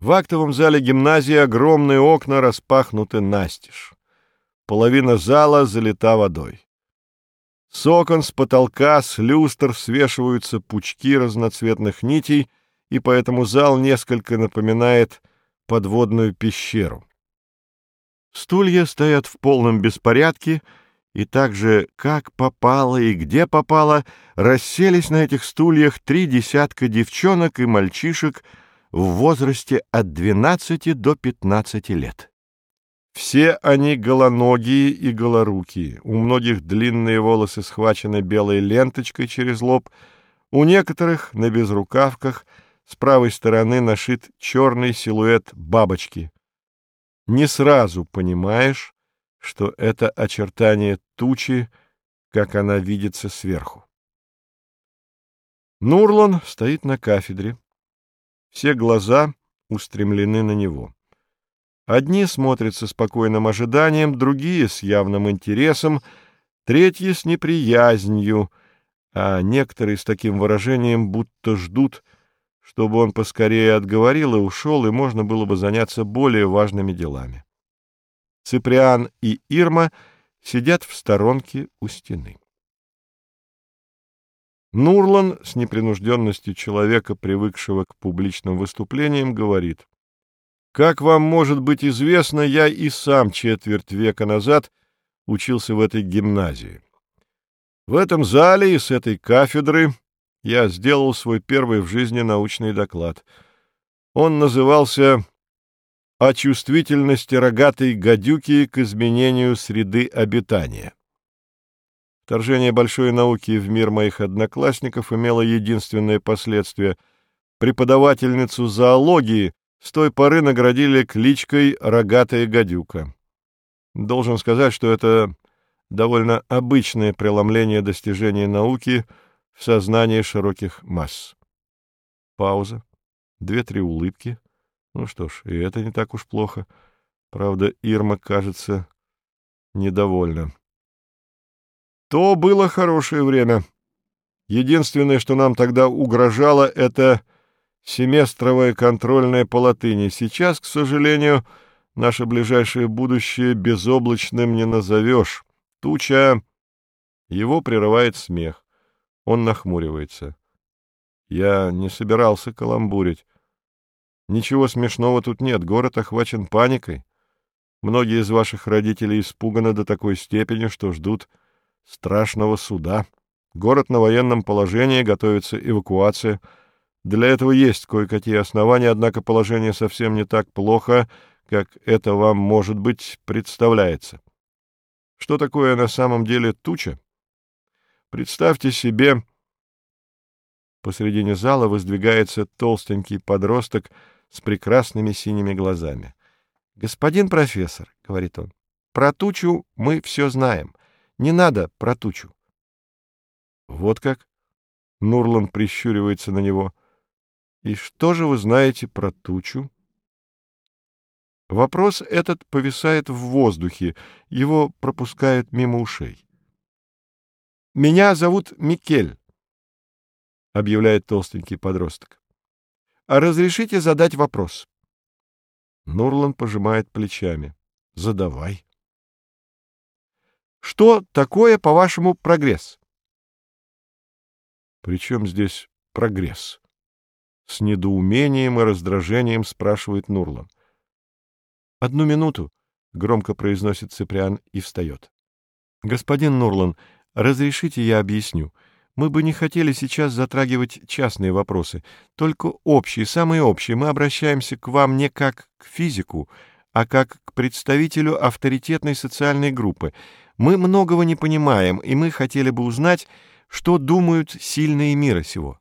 В актовом зале гимназии огромные окна распахнуты настежь. Половина зала залита водой. С окон, с потолка, с люстр свешиваются пучки разноцветных нитей, и поэтому зал несколько напоминает подводную пещеру. Стулья стоят в полном беспорядке, и так же, как попало и где попало, расселись на этих стульях три десятка девчонок и мальчишек в возрасте от 12 до 15 лет. Все они голоногие и голорукие, у многих длинные волосы схвачены белой ленточкой через лоб, у некоторых на безрукавках с правой стороны нашит черный силуэт бабочки. Не сразу понимаешь, что это очертание тучи, как она видится сверху. Нурлан стоит на кафедре. Все глаза устремлены на него. Одни смотрят со спокойным ожиданием, другие — с явным интересом, третьи — с неприязнью, а некоторые с таким выражением, будто ждут, чтобы он поскорее отговорил и ушел, и можно было бы заняться более важными делами. Циприан и Ирма сидят в сторонке у стены. Нурлан с непринужденностью человека, привыкшего к публичным выступлениям, говорит. «Как вам может быть известно, я и сам четверть века назад учился в этой гимназии. В этом зале и с этой кафедры я сделал свой первый в жизни научный доклад. Он назывался «О чувствительности рогатой гадюки к изменению среды обитания». Вторжение большой науки в мир моих одноклассников имело единственное последствие. Преподавательницу зоологии с той поры наградили кличкой «Рогатая гадюка». Должен сказать, что это довольно обычное преломление достижений науки в сознании широких масс. Пауза, две-три улыбки. Ну что ж, и это не так уж плохо. Правда, Ирма, кажется, недовольна. То было хорошее время. Единственное, что нам тогда угрожало, это семестровая контрольная по латыни. Сейчас, к сожалению, наше ближайшее будущее безоблачным не назовешь. Туча... Его прерывает смех. Он нахмуривается. Я не собирался каламбурить. Ничего смешного тут нет, город охвачен паникой. Многие из ваших родителей испуганы до такой степени, что ждут страшного суда. Город на военном положении, готовится эвакуация. Для этого есть кое-какие основания, однако положение совсем не так плохо, как это вам, может быть, представляется. Что такое на самом деле туча? Представьте себе... Посредине зала воздвигается толстенький подросток с прекрасными синими глазами. — Господин профессор, — говорит он, — про тучу мы все знаем. Не надо про тучу. — Вот как? — Нурлан прищуривается на него. — И что же вы знаете про тучу? Вопрос этот повисает в воздухе, его пропускают мимо ушей. — Меня зовут Микель, — объявляет толстенький подросток. — А разрешите задать вопрос? Нурлан пожимает плечами. — Задавай. — что такое, по-вашему, прогресс? — При чем здесь прогресс? — с недоумением и раздражением спрашивает Нурлан. — Одну минуту, — громко произносит Циприан и встает. — Господин Нурлан, разрешите я объясню. Мы бы не хотели сейчас затрагивать частные вопросы, только общие, самые общие. Мы обращаемся к вам не как к физику, а как к представителю авторитетной социальной группы. Мы многого не понимаем, и мы хотели бы узнать, что думают сильные мира сего.